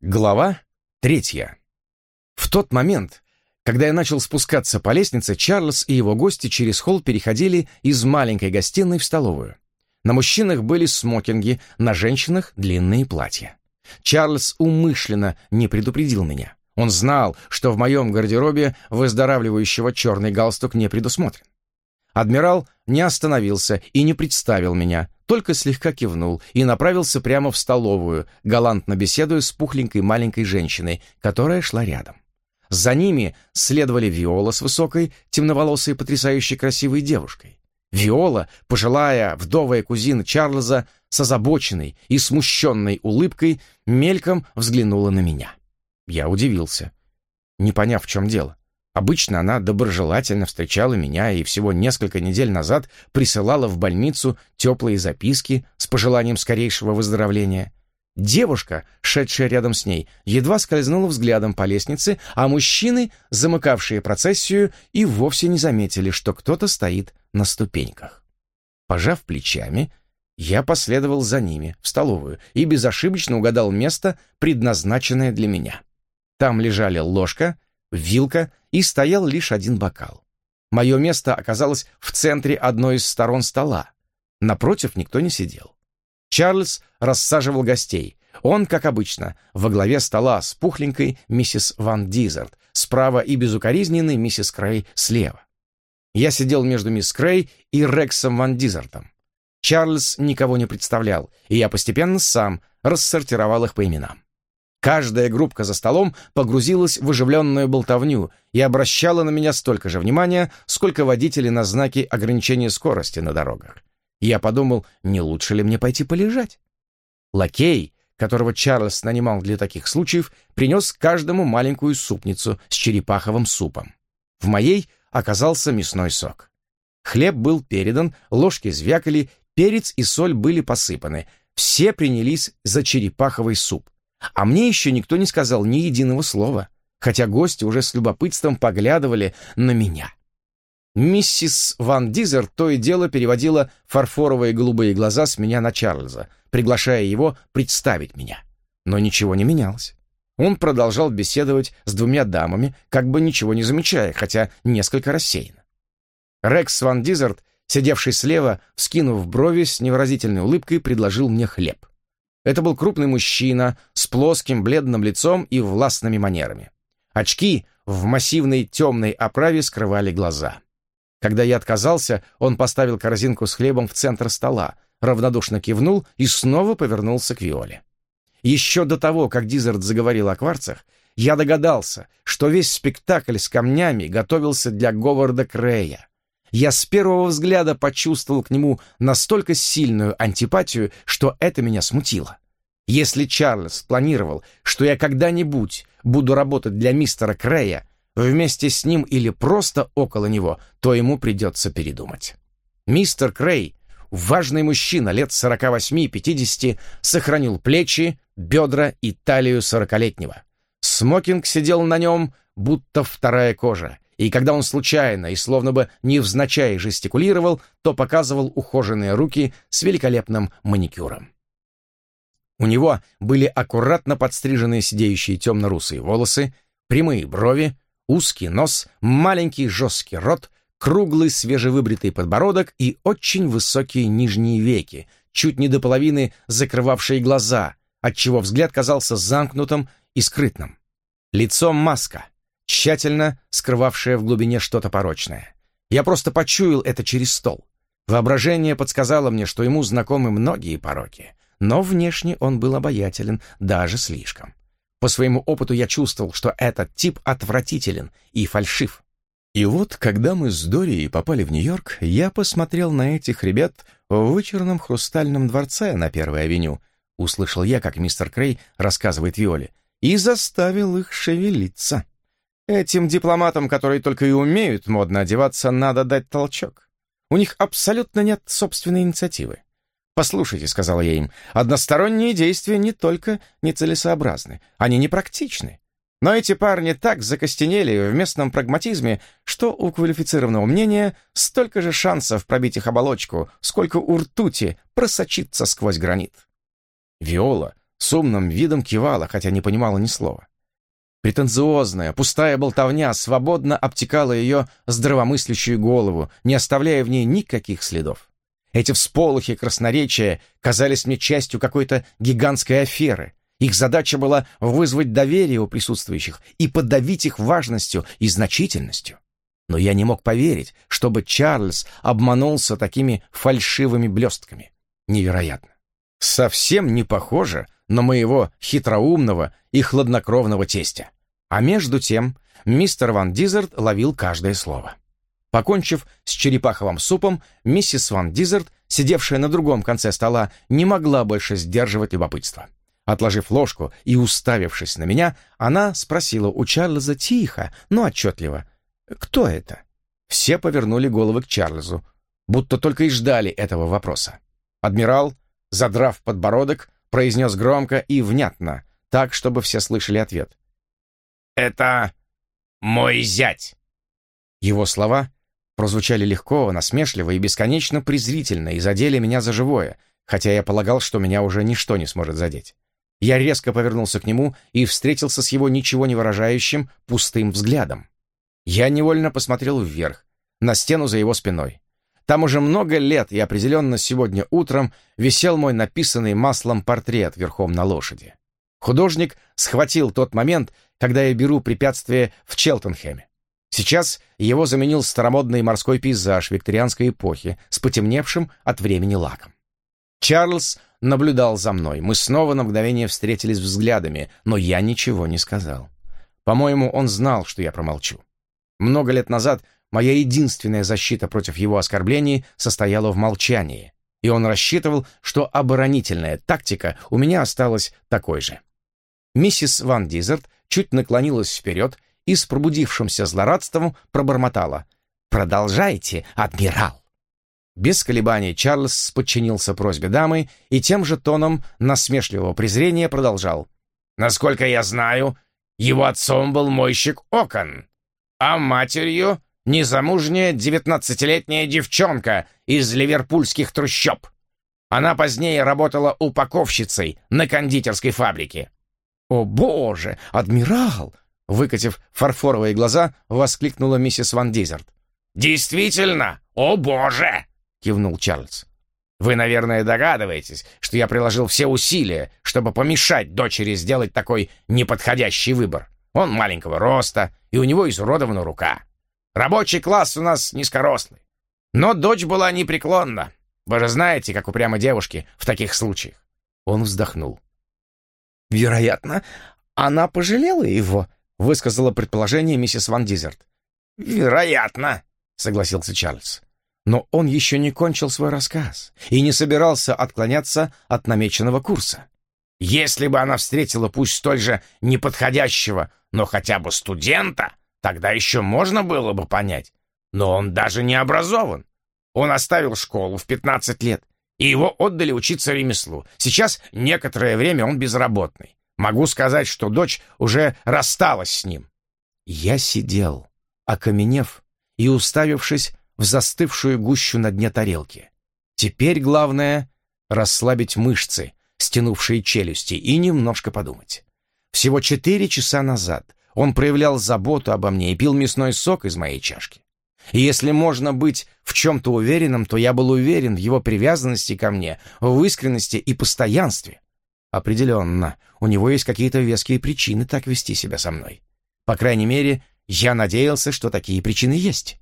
Глава третья. В тот момент, когда я начал спускаться по лестнице, Чарльз и его гости через холл переходили из маленькой гостиной в столовую. На мужчинах были смокинги, на женщинах длинные платья. Чарльз умышленно не предупредил меня. Он знал, что в моем гардеробе выздоравливающего черный галстук не предусмотрен. Адмирал не остановился и не представил меня, только слегка кивнул и направился прямо в столовую, галантно беседуя с пухленькой маленькой женщиной, которая шла рядом. За ними следовали Виола с высокой, темноволосой, потрясающе красивой девушкой. Виола, пожилая, вдовая кузина Чарльза, с озабоченной и смущенной улыбкой, мельком взглянула на меня. Я удивился, не поняв, в чем дело. Обычно она доброжелательно встречала меня и всего несколько недель назад присылала в больницу теплые записки с пожеланием скорейшего выздоровления. Девушка, шедшая рядом с ней, едва скользнула взглядом по лестнице, а мужчины, замыкавшие процессию, и вовсе не заметили, что кто-то стоит на ступеньках. Пожав плечами, я последовал за ними в столовую и безошибочно угадал место, предназначенное для меня. Там лежали ложка, вилка и стоял лишь один бокал. Мое место оказалось в центре одной из сторон стола. Напротив никто не сидел. Чарльз рассаживал гостей. Он, как обычно, во главе стола с пухленькой миссис Ван Дизерт, справа и безукоризненной миссис Крей слева. Я сидел между мисс Крей и Рексом Ван Дизертом. Чарльз никого не представлял, и я постепенно сам рассортировал их по именам. Каждая группка за столом погрузилась в оживленную болтовню и обращала на меня столько же внимания, сколько водители на знаки ограничения скорости на дорогах. Я подумал, не лучше ли мне пойти полежать? Лакей, которого Чарльз нанимал для таких случаев, принес каждому маленькую супницу с черепаховым супом. В моей оказался мясной сок. Хлеб был передан, ложки звякали, перец и соль были посыпаны. Все принялись за черепаховый суп. А мне еще никто не сказал ни единого слова, хотя гости уже с любопытством поглядывали на меня. Миссис Ван Дизер то и дело переводила фарфоровые голубые глаза с меня на Чарльза, приглашая его представить меня. Но ничего не менялось. Он продолжал беседовать с двумя дамами, как бы ничего не замечая, хотя несколько рассеянно. Рекс Ван Дизерт, сидевший слева, вскинув брови с невыразительной улыбкой, предложил мне хлеб. Это был крупный мужчина с плоским бледным лицом и властными манерами. Очки в массивной темной оправе скрывали глаза. Когда я отказался, он поставил корзинку с хлебом в центр стола, равнодушно кивнул и снова повернулся к Виоле. Еще до того, как Дизард заговорил о кварцах, я догадался, что весь спектакль с камнями готовился для Говарда Крея. Я с первого взгляда почувствовал к нему настолько сильную антипатию, что это меня смутило. Если Чарльз планировал, что я когда-нибудь буду работать для мистера Крея, вместе с ним или просто около него, то ему придется передумать. Мистер Крей, важный мужчина лет 48-50, сохранил плечи, бедра и талию сорокалетнего. Смокинг сидел на нем, будто вторая кожа, и когда он случайно и словно бы невзначай жестикулировал, то показывал ухоженные руки с великолепным маникюром. У него были аккуратно подстриженные сидеющие темно-русые волосы, прямые брови, узкий нос, маленький жесткий рот, круглый свежевыбритый подбородок и очень высокие нижние веки, чуть не до половины закрывавшие глаза, отчего взгляд казался замкнутым и скрытным. Лицом маска — тщательно скрывавшая в глубине что-то порочное. Я просто почуял это через стол. Воображение подсказало мне, что ему знакомы многие пороки, но внешне он был обаятелен даже слишком. По своему опыту я чувствовал, что этот тип отвратителен и фальшив. И вот, когда мы с Дорией попали в Нью-Йорк, я посмотрел на этих ребят в вычурном хрустальном дворце на Первой авеню, услышал я, как мистер Крей рассказывает Виоле, и заставил их шевелиться. Этим дипломатам, которые только и умеют модно одеваться, надо дать толчок. У них абсолютно нет собственной инициативы. «Послушайте», — сказала я им, — «односторонние действия не только нецелесообразны, они непрактичны. Но эти парни так закостенели в местном прагматизме, что у квалифицированного мнения столько же шансов пробить их оболочку, сколько у ртути просочиться сквозь гранит». Виола с умным видом кивала, хотя не понимала ни слова. Претенциозная, пустая болтовня свободно обтекала ее здравомыслящую голову, не оставляя в ней никаких следов. Эти всполохи красноречия казались мне частью какой-то гигантской аферы. Их задача была вызвать доверие у присутствующих и подавить их важностью и значительностью. Но я не мог поверить, чтобы Чарльз обманулся такими фальшивыми блестками. Невероятно. Совсем не похоже на моего хитроумного и хладнокровного тестя. А между тем мистер Ван Дизерт ловил каждое слово. Покончив с черепаховым супом, миссис Ван Дизерт, сидевшая на другом конце стола, не могла больше сдерживать любопытство. Отложив ложку и уставившись на меня, она спросила у Чарльза тихо, но отчетливо, «Кто это?» Все повернули головы к Чарльзу, будто только и ждали этого вопроса. Адмирал, задрав подбородок, произнес громко и внятно, так, чтобы все слышали ответ. «Это мой зять!» Его слова прозвучали легко, насмешливо и бесконечно презрительно и задели меня за живое, хотя я полагал, что меня уже ничто не сможет задеть. Я резко повернулся к нему и встретился с его ничего не выражающим пустым взглядом. Я невольно посмотрел вверх, на стену за его спиной. Там уже много лет и определенно сегодня утром висел мой написанный маслом портрет верхом на лошади. Художник схватил тот момент, когда я беру препятствие в Челтенхэме. Сейчас его заменил старомодный морской пейзаж викторианской эпохи с потемневшим от времени лаком. Чарльз наблюдал за мной. Мы снова на мгновение встретились взглядами, но я ничего не сказал. По-моему, он знал, что я промолчу. Много лет назад Моя единственная защита против его оскорблений состояла в молчании, и он рассчитывал, что оборонительная тактика у меня осталась такой же. Миссис Ван Дизерт чуть наклонилась вперед и с пробудившимся злорадством пробормотала. «Продолжайте, адмирал!» Без колебаний Чарльз подчинился просьбе дамы и тем же тоном насмешливого презрения продолжал. «Насколько я знаю, его отцом был мойщик окон, а матерью незамужняя девятнадцатилетняя девчонка из ливерпульских трущоб. Она позднее работала упаковщицей на кондитерской фабрике. «О, боже, адмирал!» Выкатив фарфоровые глаза, воскликнула миссис Ван Дизерт. «Действительно, о боже!» — кивнул Чарльз. «Вы, наверное, догадываетесь, что я приложил все усилия, чтобы помешать дочери сделать такой неподходящий выбор. Он маленького роста, и у него изуродована рука. Рабочий класс у нас низкорослый. Но дочь была непреклонна. Вы же знаете, как упрямы девушки в таких случаях. Он вздохнул. «Вероятно, она пожалела его», — высказала предположение миссис Ван Дизерт. «Вероятно», — согласился Чарльз. Но он еще не кончил свой рассказ и не собирался отклоняться от намеченного курса. Если бы она встретила пусть столь же неподходящего, но хотя бы студента, Тогда еще можно было бы понять. Но он даже не образован. Он оставил школу в 15 лет, и его отдали учиться ремеслу. Сейчас некоторое время он безработный. Могу сказать, что дочь уже рассталась с ним. Я сидел, окаменев и уставившись в застывшую гущу на дне тарелки. Теперь главное — расслабить мышцы, стянувшие челюсти, и немножко подумать. Всего четыре часа назад он проявлял заботу обо мне и пил мясной сок из моей чашки. И если можно быть в чем-то уверенным, то я был уверен в его привязанности ко мне, в искренности и постоянстве. Определенно, у него есть какие-то веские причины так вести себя со мной. По крайней мере, я надеялся, что такие причины есть.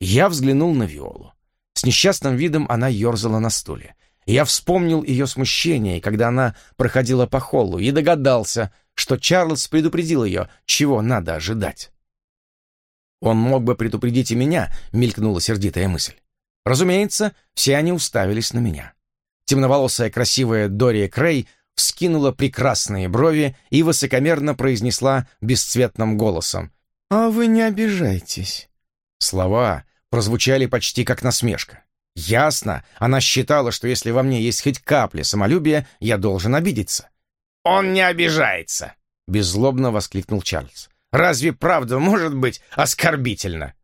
Я взглянул на Виолу. С несчастным видом она ерзала на стуле. Я вспомнил ее смущение, когда она проходила по холлу, и догадался, что Чарльз предупредил ее, чего надо ожидать. «Он мог бы предупредить и меня», — мелькнула сердитая мысль. Разумеется, все они уставились на меня. Темноволосая красивая Дория Крей вскинула прекрасные брови и высокомерно произнесла бесцветным голосом. «А вы не обижайтесь». Слова прозвучали почти как насмешка. Ясно, она считала, что если во мне есть хоть капля самолюбия, я должен обидеться. «Он не обижается!» — беззлобно воскликнул Чарльз. «Разве правда может быть оскорбительно?»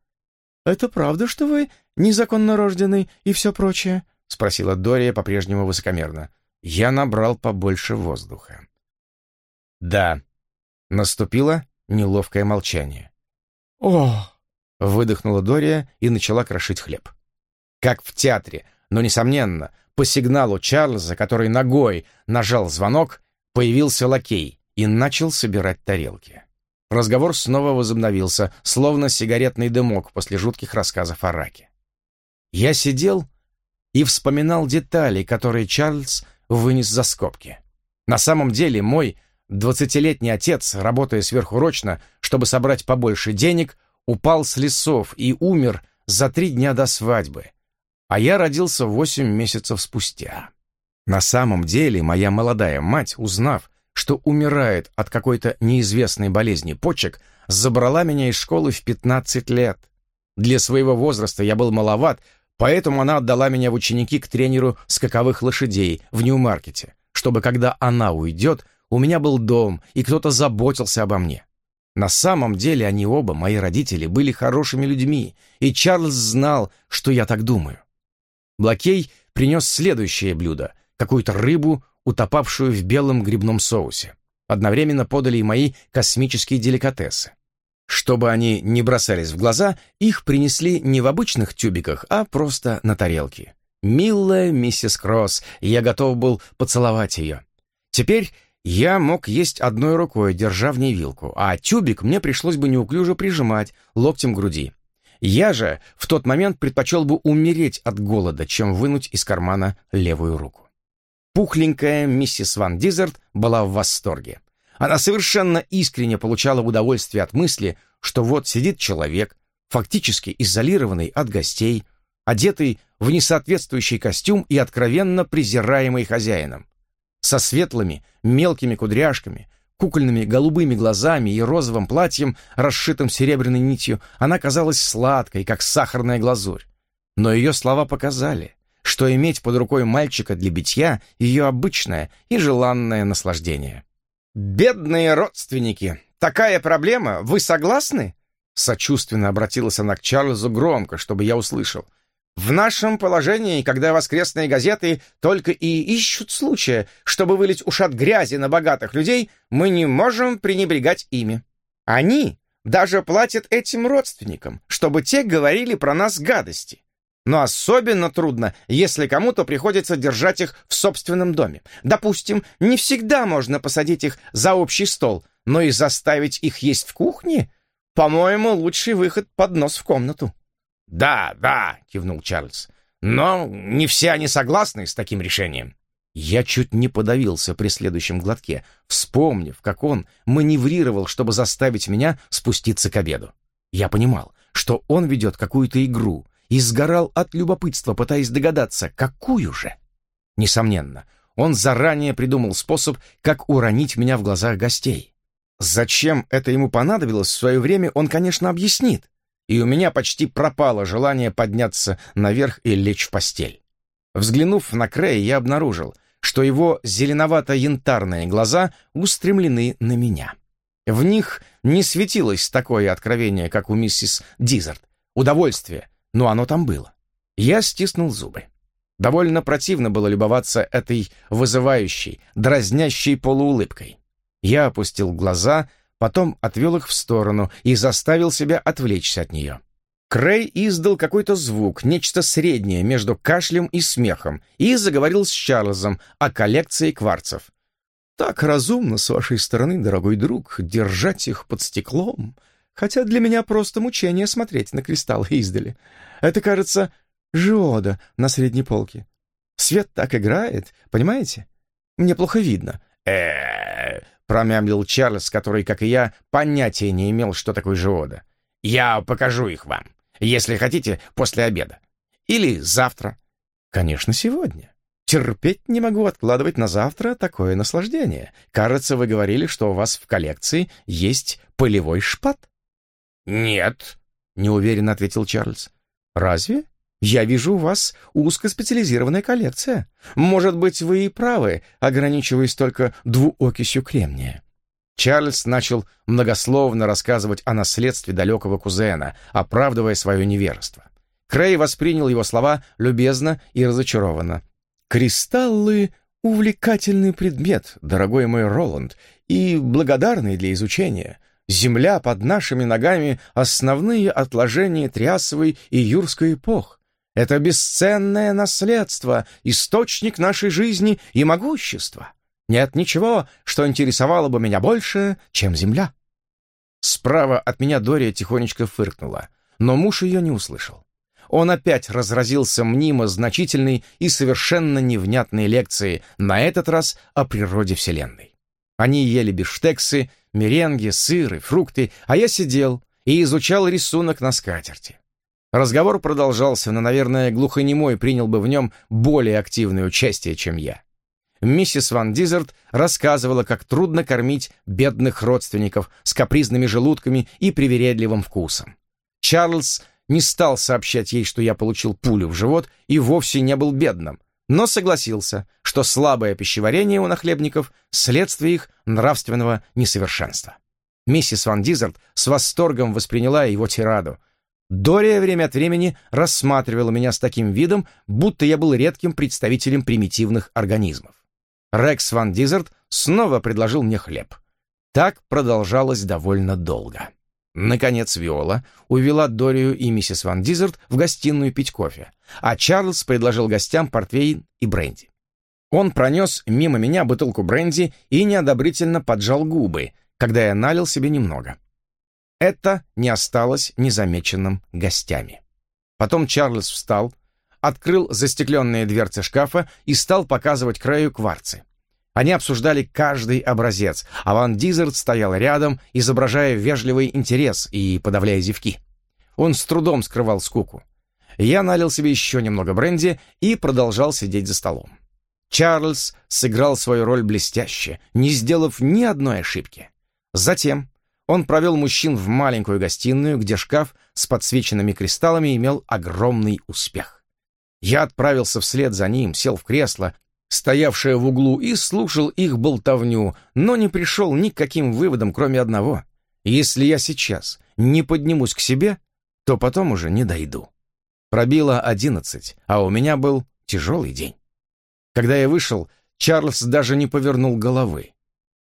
«Это правда, что вы незаконно рожденный и все прочее?» — спросила Дория по-прежнему высокомерно. Я набрал побольше воздуха. «Да». Наступило неловкое молчание. «О!» — выдохнула Дория и начала крошить хлеб. Как в театре, но, несомненно, по сигналу Чарльза, который ногой нажал звонок, появился лакей и начал собирать тарелки. Разговор снова возобновился, словно сигаретный дымок после жутких рассказов о раке. Я сидел и вспоминал детали, которые Чарльз вынес за скобки. На самом деле мой двадцатилетний отец, работая сверхурочно, чтобы собрать побольше денег, упал с лесов и умер за три дня до свадьбы, а я родился восемь месяцев спустя. На самом деле моя молодая мать, узнав, что умирает от какой-то неизвестной болезни почек, забрала меня из школы в 15 лет. Для своего возраста я был маловат, поэтому она отдала меня в ученики к тренеру скаковых лошадей в Нью-Маркете, чтобы когда она уйдет, у меня был дом, и кто-то заботился обо мне. На самом деле они оба, мои родители, были хорошими людьми, и Чарльз знал, что я так думаю. Блакей принес следующее блюдо — какую-то рыбу, утопавшую в белом грибном соусе. Одновременно подали и мои космические деликатесы. Чтобы они не бросались в глаза, их принесли не в обычных тюбиках, а просто на тарелке. Милая миссис Кросс, я готов был поцеловать ее. Теперь я мог есть одной рукой, держа в ней вилку, а тюбик мне пришлось бы неуклюже прижимать локтем груди. Я же в тот момент предпочел бы умереть от голода, чем вынуть из кармана левую руку. Пухленькая миссис Ван Дизерт была в восторге. Она совершенно искренне получала удовольствие от мысли, что вот сидит человек, фактически изолированный от гостей, одетый в несоответствующий костюм и откровенно презираемый хозяином, со светлыми, мелкими кудряшками, кукольными голубыми глазами и розовым платьем, расшитым серебряной нитью, она казалась сладкой, как сахарная глазурь. Но ее слова показали, что иметь под рукой мальчика для битья — ее обычное и желанное наслаждение. «Бедные родственники! Такая проблема! Вы согласны?» Сочувственно обратилась она к Чарльзу громко, чтобы я услышал. «В нашем положении, когда воскресные газеты только и ищут случая, чтобы вылить ушат грязи на богатых людей, мы не можем пренебрегать ими. Они даже платят этим родственникам, чтобы те говорили про нас гадости. Но особенно трудно, если кому-то приходится держать их в собственном доме. Допустим, не всегда можно посадить их за общий стол, но и заставить их есть в кухне, по-моему, лучший выход под нос в комнату. «Да, да», — кивнул Чарльз, — «но не все они согласны с таким решением». Я чуть не подавился при следующем глотке, вспомнив, как он маневрировал, чтобы заставить меня спуститься к обеду. Я понимал, что он ведет какую-то игру, и сгорал от любопытства, пытаясь догадаться, какую же. Несомненно, он заранее придумал способ, как уронить меня в глазах гостей. Зачем это ему понадобилось в свое время, он, конечно, объяснит. И у меня почти пропало желание подняться наверх и лечь в постель. Взглянув на Крея, я обнаружил, что его зеленовато-янтарные глаза устремлены на меня. В них не светилось такое откровение, как у миссис Дизард, удовольствие, но оно там было. Я стиснул зубы. Довольно противно было любоваться этой вызывающей, дразнящей полуулыбкой. Я опустил глаза, потом отвел их в сторону и заставил себя отвлечься от нее. Крей издал какой-то звук, нечто среднее между кашлем и смехом, и заговорил с Чарльзом о коллекции кварцев. «Так разумно с вашей стороны, дорогой друг, держать их под стеклом хотя для меня просто мучение смотреть на кристаллы издали. Это, кажется, жиода на средней полке. Свет так играет, понимаете? Мне плохо видно. э промямлил Чарльз, который, как и я, понятия не имел, что такое жиода. «Я покажу их вам, если хотите, после обеда. Или завтра». «Конечно, сегодня. Терпеть не могу откладывать на завтра такое наслаждение. Кажется, вы говорили, что у вас в коллекции есть полевой шпат». «Нет», — неуверенно ответил Чарльз. «Разве? Я вижу у вас узкоспециализированная коллекция. Может быть, вы и правы, ограничиваясь только двуокисью кремния». Чарльз начал многословно рассказывать о наследстве далекого кузена, оправдывая свое неверство. Крей воспринял его слова любезно и разочарованно. «Кристаллы — увлекательный предмет, дорогой мой Роланд, и благодарные для изучения. Земля под нашими ногами — основные отложения Триасовой и Юрской эпох. Это бесценное наследство, источник нашей жизни и могущества. Нет ничего, что интересовало бы меня больше, чем земля. Справа от меня Дория тихонечко фыркнула, но муж ее не услышал. Он опять разразился мнимо значительной и совершенно невнятной лекцией, на этот раз о природе Вселенной. Они ели бифштексы, меренги, сыры, фрукты, а я сидел и изучал рисунок на скатерти. Разговор продолжался, но, наверное, глухонемой принял бы в нем более активное участие, чем я. Миссис Ван Дизерт рассказывала, как трудно кормить бедных родственников с капризными желудками и привередливым вкусом. Чарльз не стал сообщать ей, что я получил пулю в живот и вовсе не был бедным, но согласился, что слабое пищеварение у нахлебников – следствие их нравственного несовершенства. Миссис Ван Дизерт с восторгом восприняла его тираду. Дория время от времени рассматривала меня с таким видом, будто я был редким представителем примитивных организмов. Рекс Ван Дизерт снова предложил мне хлеб. Так продолжалось довольно долго. Наконец Виола увела Дорию и миссис Ван Дизерт в гостиную пить кофе, а Чарльз предложил гостям портвейн и бренди. Он пронес мимо меня бутылку бренди и неодобрительно поджал губы, когда я налил себе немного. Это не осталось незамеченным гостями. Потом Чарльз встал, открыл застекленные дверцы шкафа и стал показывать краю кварцы. Они обсуждали каждый образец, а Ван Дизерт стоял рядом, изображая вежливый интерес и подавляя зевки. Он с трудом скрывал скуку. Я налил себе еще немного бренди и продолжал сидеть за столом. Чарльз сыграл свою роль блестяще, не сделав ни одной ошибки. Затем он провел мужчин в маленькую гостиную, где шкаф с подсвеченными кристаллами имел огромный успех. Я отправился вслед за ним, сел в кресло, стоявшее в углу, и слушал их болтовню, но не пришел ни к каким выводам, кроме одного. Если я сейчас не поднимусь к себе, то потом уже не дойду. Пробило одиннадцать, а у меня был тяжелый день. Когда я вышел, Чарльз даже не повернул головы.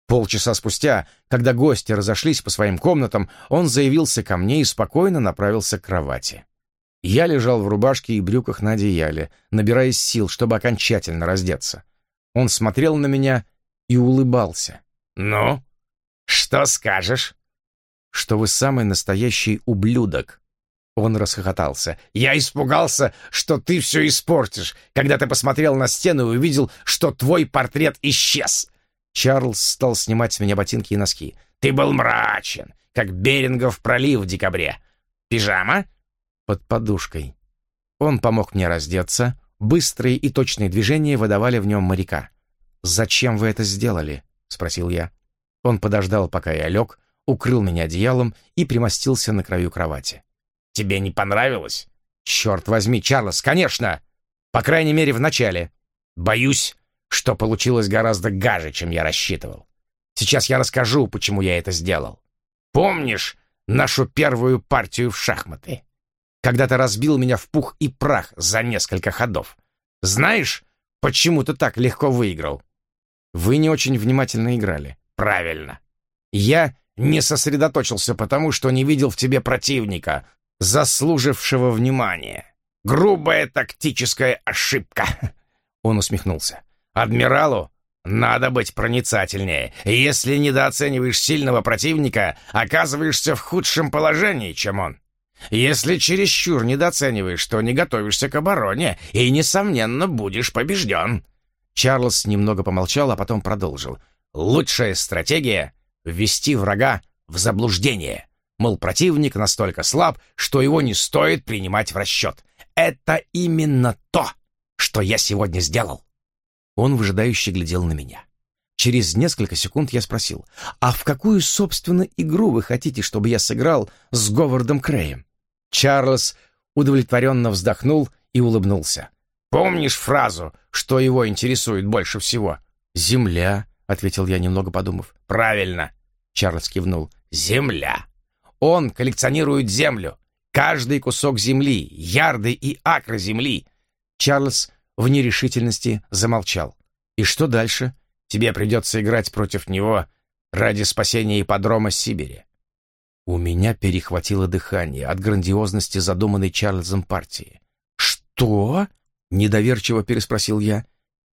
Полчаса спустя, когда гости разошлись по своим комнатам, он заявился ко мне и спокойно направился к кровати. Я лежал в рубашке и брюках на одеяле, набираясь сил, чтобы окончательно раздеться. Он смотрел на меня и улыбался. «Ну, что скажешь?» «Что вы самый настоящий ублюдок». Он расхохотался. «Я испугался, что ты все испортишь, когда ты посмотрел на стену и увидел, что твой портрет исчез». Чарльз стал снимать с меня ботинки и носки. «Ты был мрачен, как Берингов пролив в декабре. Пижама?» под подушкой. Он помог мне раздеться, быстрые и точные движения выдавали в нем моряка. «Зачем вы это сделали?» — спросил я. Он подождал, пока я лег, укрыл меня одеялом и примостился на краю кровати. «Тебе не понравилось?» «Черт возьми, Чарльз, конечно! По крайней мере, в начале. Боюсь, что получилось гораздо гаже, чем я рассчитывал. Сейчас я расскажу, почему я это сделал. Помнишь нашу первую партию в шахматы?» когда ты разбил меня в пух и прах за несколько ходов. Знаешь, почему ты так легко выиграл? Вы не очень внимательно играли. Правильно. Я не сосредоточился потому, что не видел в тебе противника, заслужившего внимания. Грубая тактическая ошибка. Он усмехнулся. Адмиралу надо быть проницательнее. Если недооцениваешь сильного противника, оказываешься в худшем положении, чем он. Если чересчур недооцениваешь, то не готовишься к обороне и, несомненно, будешь побежден». Чарльз немного помолчал, а потом продолжил. «Лучшая стратегия — ввести врага в заблуждение. Мол, противник настолько слаб, что его не стоит принимать в расчет. Это именно то, что я сегодня сделал». Он выжидающе глядел на меня. Через несколько секунд я спросил, «А в какую, собственно, игру вы хотите, чтобы я сыграл с Говардом Крэем?» Чарльз удовлетворенно вздохнул и улыбнулся. «Помнишь фразу, что его интересует больше всего?» «Земля», — ответил я, немного подумав. «Правильно», — Чарльз кивнул. «Земля. Он коллекционирует землю. Каждый кусок земли, ярды и акры земли». Чарльз в нерешительности замолчал. «И что дальше?» Тебе придется играть против него ради спасения ипподрома Сибири. У меня перехватило дыхание от грандиозности задуманной Чарльзом партии. «Что?» — недоверчиво переспросил я.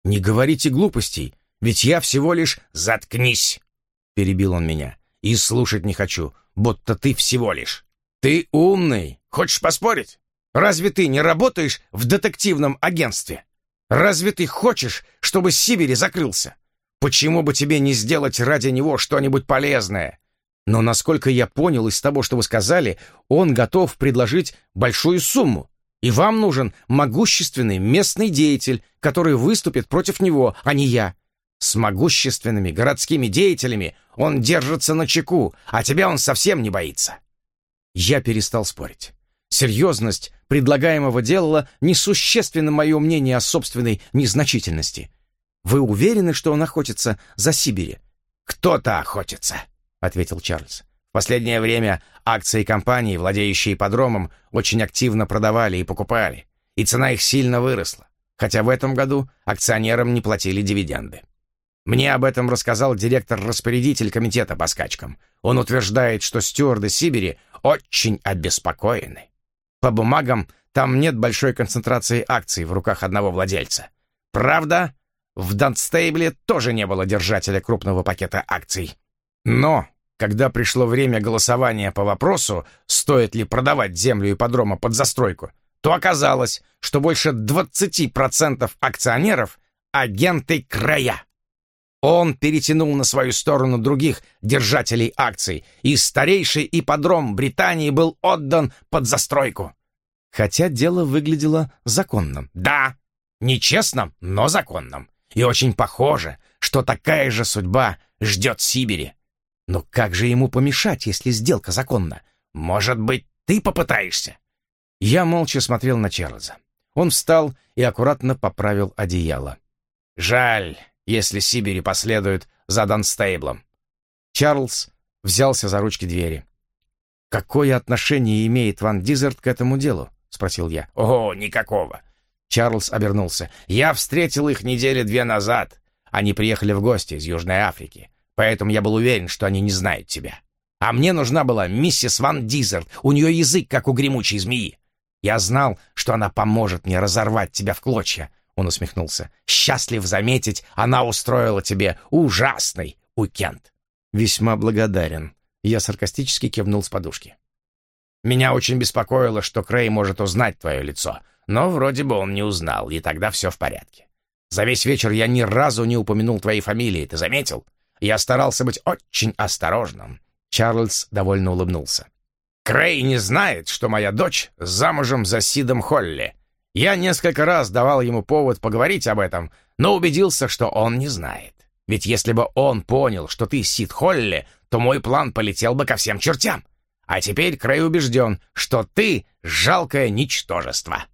«Не говорите глупостей, ведь я всего лишь...» «Заткнись!» — перебил он меня. «И слушать не хочу, будто ты всего лишь. Ты умный. Хочешь поспорить? Разве ты не работаешь в детективном агентстве? Разве ты хочешь, чтобы Сибири закрылся? Почему бы тебе не сделать ради него что-нибудь полезное? Но, насколько я понял из того, что вы сказали, он готов предложить большую сумму. И вам нужен могущественный местный деятель, который выступит против него, а не я. С могущественными городскими деятелями он держится на чеку, а тебя он совсем не боится. Я перестал спорить. Серьезность предлагаемого делала несущественно мое мнение о собственной незначительности. Вы уверены, что он охотится за Сибири? «Кто-то охотится», — ответил Чарльз. «В последнее время акции компаний, владеющие подромом, очень активно продавали и покупали, и цена их сильно выросла, хотя в этом году акционерам не платили дивиденды. Мне об этом рассказал директор-распорядитель комитета по скачкам. Он утверждает, что стюарды Сибири очень обеспокоены. По бумагам, там нет большой концентрации акций в руках одного владельца. Правда, в Дантстейбле тоже не было держателя крупного пакета акций. Но, когда пришло время голосования по вопросу, стоит ли продавать землю ипподрома под застройку, то оказалось, что больше 20% акционеров — агенты края. Он перетянул на свою сторону других держателей акций, и старейший ипподром Британии был отдан под застройку. Хотя дело выглядело законным. Да, нечестным, но законным. И очень похоже, что такая же судьба ждет Сибири. Но как же ему помешать, если сделка законна? Может быть, ты попытаешься?» Я молча смотрел на Чарльза. Он встал и аккуратно поправил одеяло. «Жаль, если Сибири последует за Донстейблом». Чарльз взялся за ручки двери. «Какое отношение имеет Ван Дизерт к этому делу?» — спросил я. «О, никакого. Чарльз обернулся. «Я встретил их недели две назад. Они приехали в гости из Южной Африки, поэтому я был уверен, что они не знают тебя. А мне нужна была миссис Ван Дизерт. У нее язык, как у гремучей змеи. Я знал, что она поможет мне разорвать тебя в клочья». Он усмехнулся. «Счастлив заметить, она устроила тебе ужасный уикенд». «Весьма благодарен». Я саркастически кивнул с подушки. «Меня очень беспокоило, что Крей может узнать твое лицо, но вроде бы он не узнал, и тогда все в порядке. За весь вечер я ни разу не упомянул твоей фамилии, ты заметил? Я старался быть очень осторожным». Чарльз довольно улыбнулся. «Крей не знает, что моя дочь замужем за Сидом Холли. Я несколько раз давал ему повод поговорить об этом, но убедился, что он не знает. Ведь если бы он понял, что ты Сид Холли, то мой план полетел бы ко всем чертям. А теперь Крей убежден, что ты — жалкое ничтожество».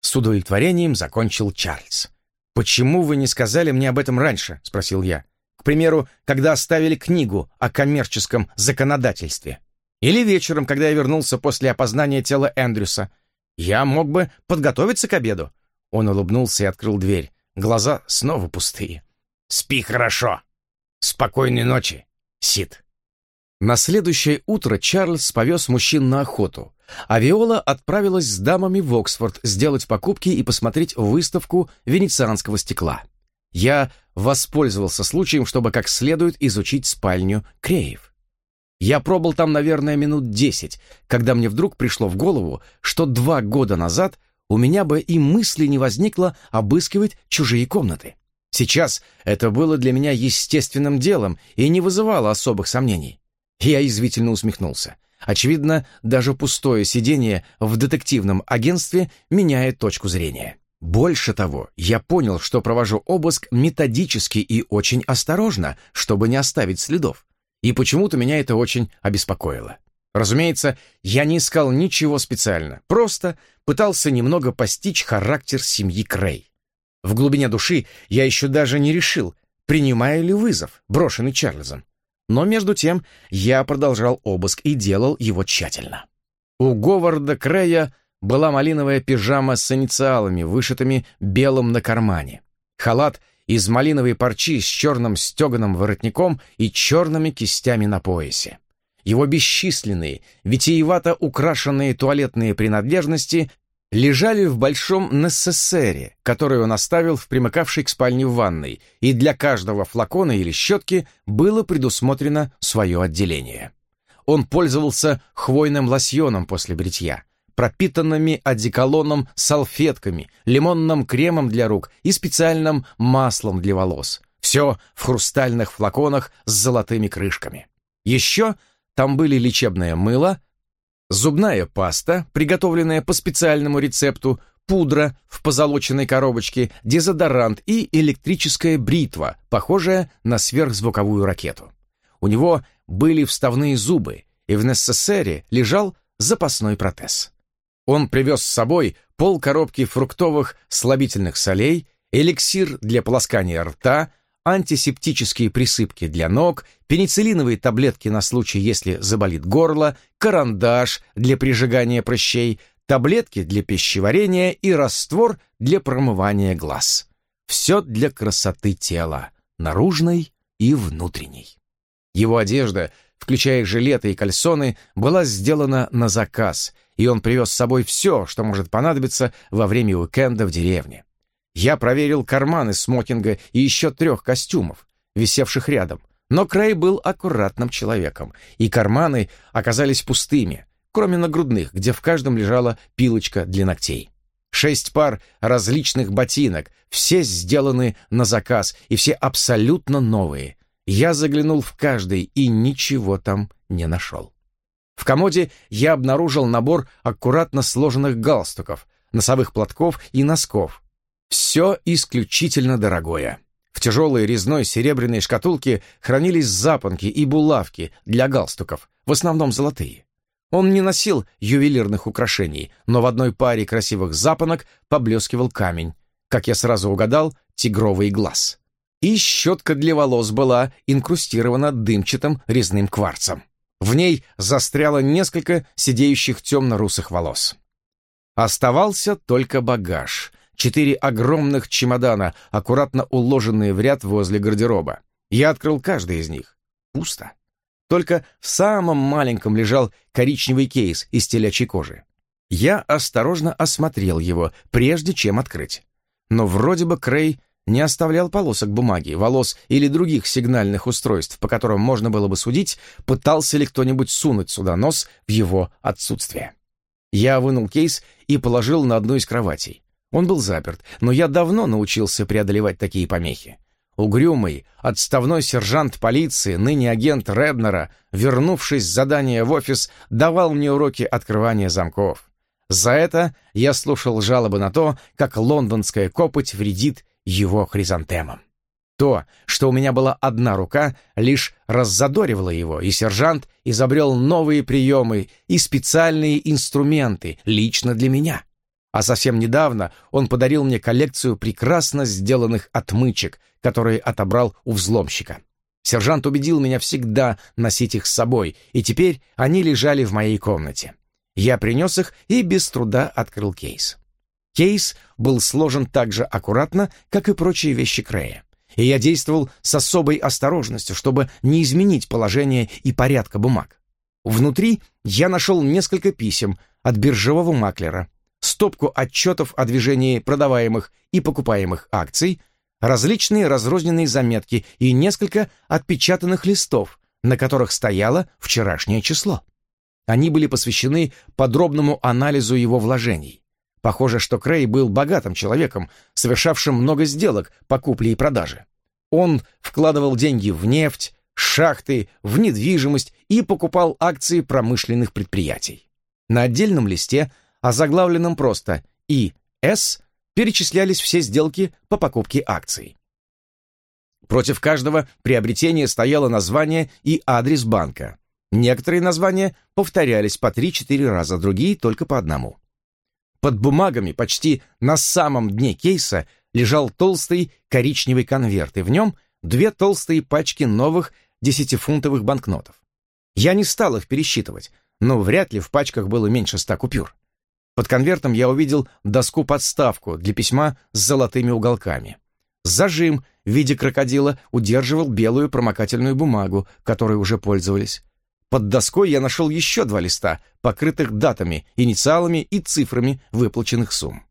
С удовлетворением закончил Чарльз. «Почему вы не сказали мне об этом раньше?» — спросил я. «К примеру, когда оставили книгу о коммерческом законодательстве. Или вечером, когда я вернулся после опознания тела Эндрюса. Я мог бы подготовиться к обеду». Он улыбнулся и открыл дверь. Глаза снова пустые. «Спи хорошо. Спокойной ночи, Сид». На следующее утро Чарльз повез мужчин на охоту, а Виола отправилась с дамами в Оксфорд сделать покупки и посмотреть выставку венецианского стекла. Я воспользовался случаем, чтобы как следует изучить спальню Креев. Я пробыл там, наверное, минут десять, когда мне вдруг пришло в голову, что два года назад у меня бы и мысли не возникло обыскивать чужие комнаты. Сейчас это было для меня естественным делом и не вызывало особых сомнений. Я извительно усмехнулся. Очевидно, даже пустое сидение в детективном агентстве меняет точку зрения. Больше того, я понял, что провожу обыск методически и очень осторожно, чтобы не оставить следов. И почему-то меня это очень обеспокоило. Разумеется, я не искал ничего специально, просто пытался немного постичь характер семьи Крей. В глубине души я еще даже не решил, принимаю ли вызов, брошенный Чарльзом. Но между тем я продолжал обыск и делал его тщательно. У Говарда Крея была малиновая пижама с инициалами, вышитыми белым на кармане. Халат из малиновой парчи с черным стеганым воротником и черными кистями на поясе. Его бесчисленные, витиевато украшенные туалетные принадлежности лежали в большом несессере, который он оставил в примыкавшей к спальне ванной, и для каждого флакона или щетки было предусмотрено свое отделение. Он пользовался хвойным лосьоном после бритья, пропитанными одеколоном салфетками, лимонным кремом для рук и специальным маслом для волос. Все в хрустальных флаконах с золотыми крышками. Еще там были лечебное мыло, зубная паста, приготовленная по специальному рецепту, пудра в позолоченной коробочке, дезодорант и электрическая бритва, похожая на сверхзвуковую ракету. У него были вставные зубы, и в Нессессере лежал запасной протез. Он привез с собой пол коробки фруктовых слабительных солей, эликсир для полоскания рта, антисептические присыпки для ног, пенициллиновые таблетки на случай, если заболит горло, карандаш для прижигания прыщей, таблетки для пищеварения и раствор для промывания глаз. Все для красоты тела, наружной и внутренней. Его одежда, включая жилеты и кальсоны, была сделана на заказ, и он привез с собой все, что может понадобиться во время уикенда в деревне. Я проверил карманы смокинга и еще трех костюмов, висевших рядом. Но Крей был аккуратным человеком, и карманы оказались пустыми, кроме нагрудных, где в каждом лежала пилочка для ногтей. Шесть пар различных ботинок, все сделаны на заказ и все абсолютно новые. Я заглянул в каждый и ничего там не нашел. В комоде я обнаружил набор аккуратно сложенных галстуков, носовых платков и носков, все исключительно дорогое. В тяжелой резной серебряной шкатулке хранились запонки и булавки для галстуков, в основном золотые. Он не носил ювелирных украшений, но в одной паре красивых запонок поблескивал камень. Как я сразу угадал, тигровый глаз. И щетка для волос была инкрустирована дымчатым резным кварцем. В ней застряло несколько сидеющих темно-русых волос. Оставался только багаж, четыре огромных чемодана, аккуратно уложенные в ряд возле гардероба. Я открыл каждый из них. Пусто. Только в самом маленьком лежал коричневый кейс из телячьей кожи. Я осторожно осмотрел его, прежде чем открыть. Но вроде бы Крей не оставлял полосок бумаги, волос или других сигнальных устройств, по которым можно было бы судить, пытался ли кто-нибудь сунуть сюда нос в его отсутствие. Я вынул кейс и положил на одну из кроватей. Он был заперт, но я давно научился преодолевать такие помехи. Угрюмый, отставной сержант полиции, ныне агент Реднера, вернувшись с задания в офис, давал мне уроки открывания замков. За это я слушал жалобы на то, как лондонская копоть вредит его хризантемам. То, что у меня была одна рука, лишь раззадоривало его, и сержант изобрел новые приемы и специальные инструменты лично для меня. А совсем недавно он подарил мне коллекцию прекрасно сделанных отмычек, которые отобрал у взломщика. Сержант убедил меня всегда носить их с собой, и теперь они лежали в моей комнате. Я принес их и без труда открыл кейс. Кейс был сложен так же аккуратно, как и прочие вещи Крея. И я действовал с особой осторожностью, чтобы не изменить положение и порядка бумаг. Внутри я нашел несколько писем от биржевого маклера, стопку отчетов о движении продаваемых и покупаемых акций, различные разрозненные заметки и несколько отпечатанных листов, на которых стояло вчерашнее число. Они были посвящены подробному анализу его вложений. Похоже, что Крей был богатым человеком, совершавшим много сделок по купле и продаже. Он вкладывал деньги в нефть, шахты, в недвижимость и покупал акции промышленных предприятий. На отдельном листе – озаглавленном просто «И. С», перечислялись все сделки по покупке акций. Против каждого приобретения стояло название и адрес банка. Некоторые названия повторялись по 3-4 раза, другие только по одному. Под бумагами почти на самом дне кейса лежал толстый коричневый конверт, и в нем две толстые пачки новых десятифунтовых банкнотов. Я не стал их пересчитывать, но вряд ли в пачках было меньше ста купюр. Под конвертом я увидел доску-подставку для письма с золотыми уголками. Зажим в виде крокодила удерживал белую промокательную бумагу, которой уже пользовались. Под доской я нашел еще два листа, покрытых датами, инициалами и цифрами выплаченных сумм.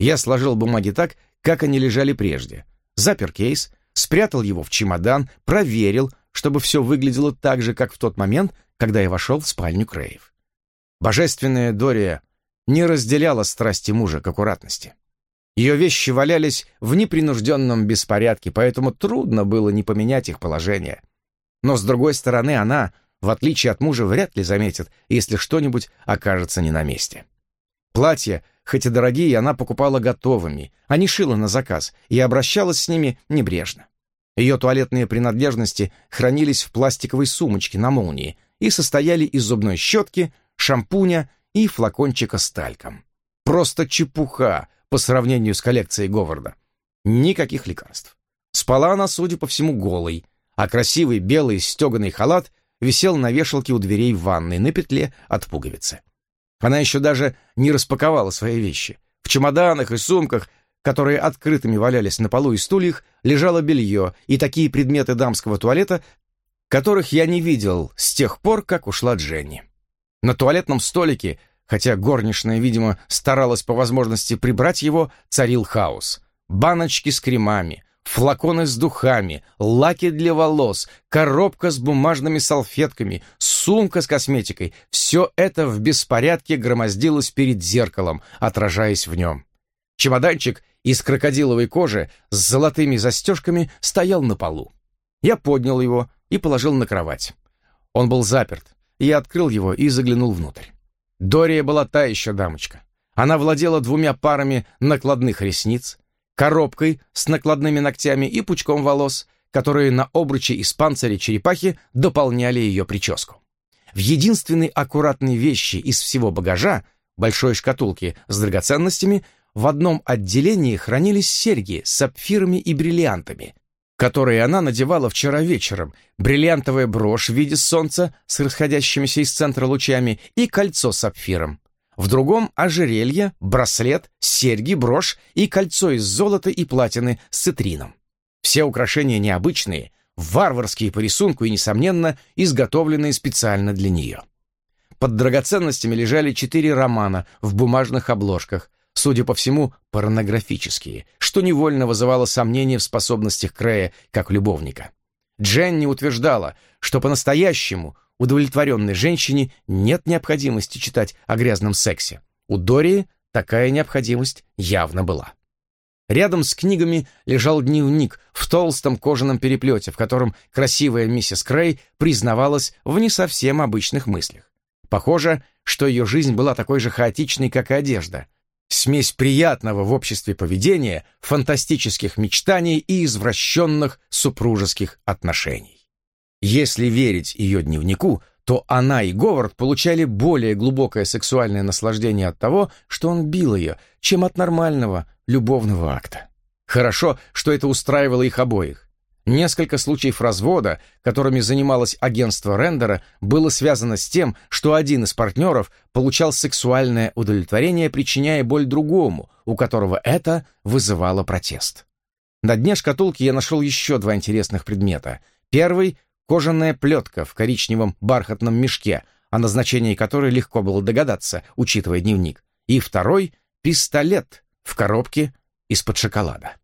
Я сложил бумаги так, как они лежали прежде. Запер кейс, спрятал его в чемодан, проверил, чтобы все выглядело так же, как в тот момент, когда я вошел в спальню Крейв. Божественная Дория не разделяла страсти мужа к аккуратности. Ее вещи валялись в непринужденном беспорядке, поэтому трудно было не поменять их положение. Но, с другой стороны, она, в отличие от мужа, вряд ли заметит, если что-нибудь окажется не на месте. Платья, хоть и дорогие, она покупала готовыми, а не шила на заказ, и обращалась с ними небрежно. Ее туалетные принадлежности хранились в пластиковой сумочке на молнии и состояли из зубной щетки, шампуня и флакончика с тальком. Просто чепуха по сравнению с коллекцией Говарда. Никаких лекарств. Спала она, судя по всему, голой, а красивый белый стеганый халат висел на вешалке у дверей в ванной на петле от пуговицы. Она еще даже не распаковала свои вещи. В чемоданах и сумках, которые открытыми валялись на полу и стульях, лежало белье и такие предметы дамского туалета, которых я не видел с тех пор, как ушла Дженни. На туалетном столике, хотя горничная, видимо, старалась по возможности прибрать его, царил хаос. Баночки с кремами, флаконы с духами, лаки для волос, коробка с бумажными салфетками, сумка с косметикой — все это в беспорядке громоздилось перед зеркалом, отражаясь в нем. Чемоданчик из крокодиловой кожи с золотыми застежками стоял на полу. Я поднял его и положил на кровать. Он был заперт. Я открыл его и заглянул внутрь. Дория была та еще дамочка. Она владела двумя парами накладных ресниц, коробкой с накладными ногтями и пучком волос, которые на обруче из панциря черепахи дополняли ее прическу. В единственной аккуратной вещи из всего багажа, большой шкатулки с драгоценностями, в одном отделении хранились серьги с сапфирами и бриллиантами, которые она надевала вчера вечером, бриллиантовая брошь в виде солнца с расходящимися из центра лучами и кольцо с сапфиром. В другом — ожерелье, браслет, серьги, брошь и кольцо из золота и платины с цитрином. Все украшения необычные, варварские по рисунку и, несомненно, изготовленные специально для нее. Под драгоценностями лежали четыре романа в бумажных обложках, судя по всему, порнографические, что невольно вызывало сомнения в способностях Крея как любовника. Дженни утверждала, что по-настоящему удовлетворенной женщине нет необходимости читать о грязном сексе. У Дории такая необходимость явно была. Рядом с книгами лежал дневник в толстом кожаном переплете, в котором красивая миссис Крей признавалась в не совсем обычных мыслях. Похоже, что ее жизнь была такой же хаотичной, как и одежда. Смесь приятного в обществе поведения, фантастических мечтаний и извращенных супружеских отношений. Если верить ее дневнику, то она и Говард получали более глубокое сексуальное наслаждение от того, что он бил ее, чем от нормального любовного акта. Хорошо, что это устраивало их обоих. Несколько случаев развода, которыми занималось агентство Рендера, было связано с тем, что один из партнеров получал сексуальное удовлетворение, причиняя боль другому, у которого это вызывало протест. На дне шкатулки я нашел еще два интересных предмета. Первый — кожаная плетка в коричневом бархатном мешке, о назначении которой легко было догадаться, учитывая дневник. И второй — пистолет в коробке из-под шоколада.